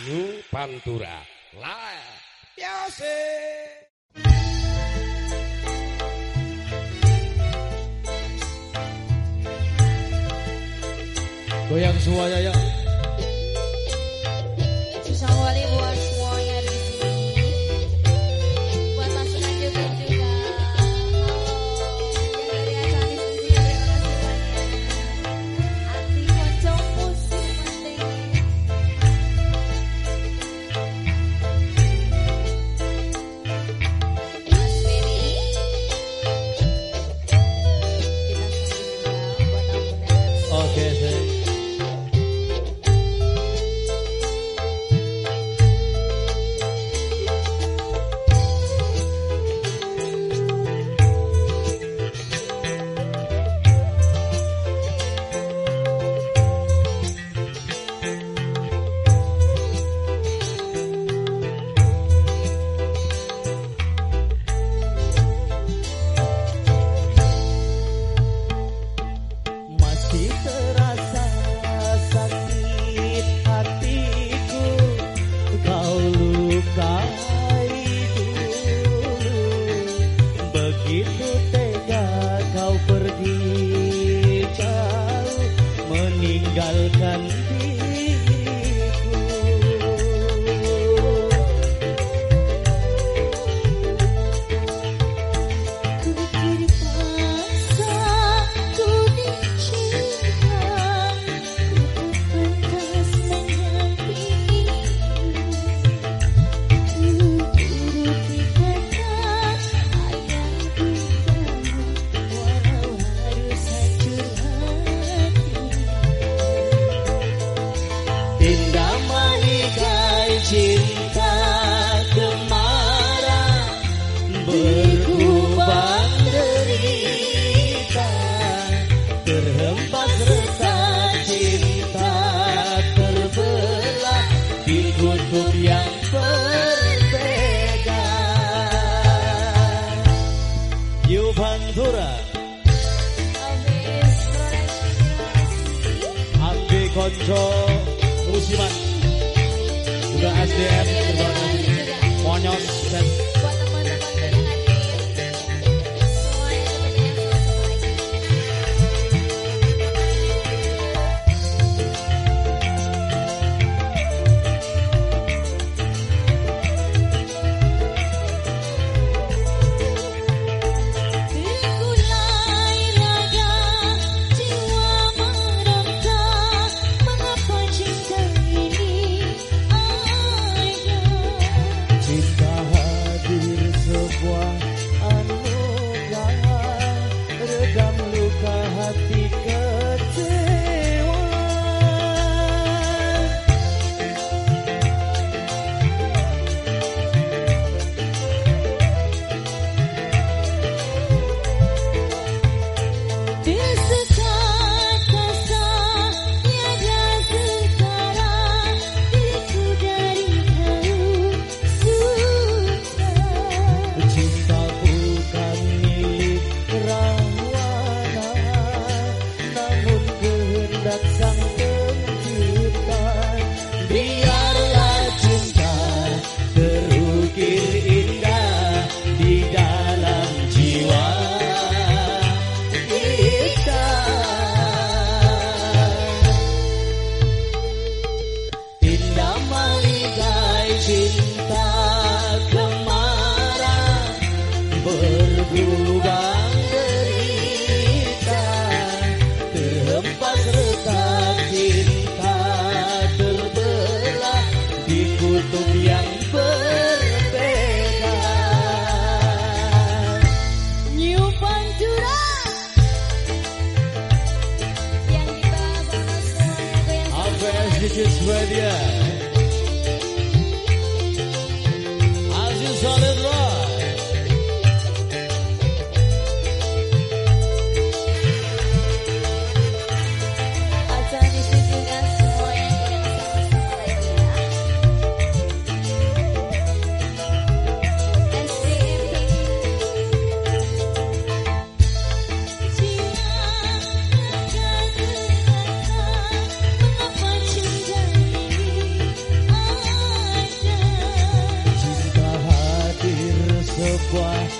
Wisnu Pantura. La biasa. Ya goyang suaya yang quê? Mojo musiman. Juga SDM juga Monyos dan It is etmedi. quite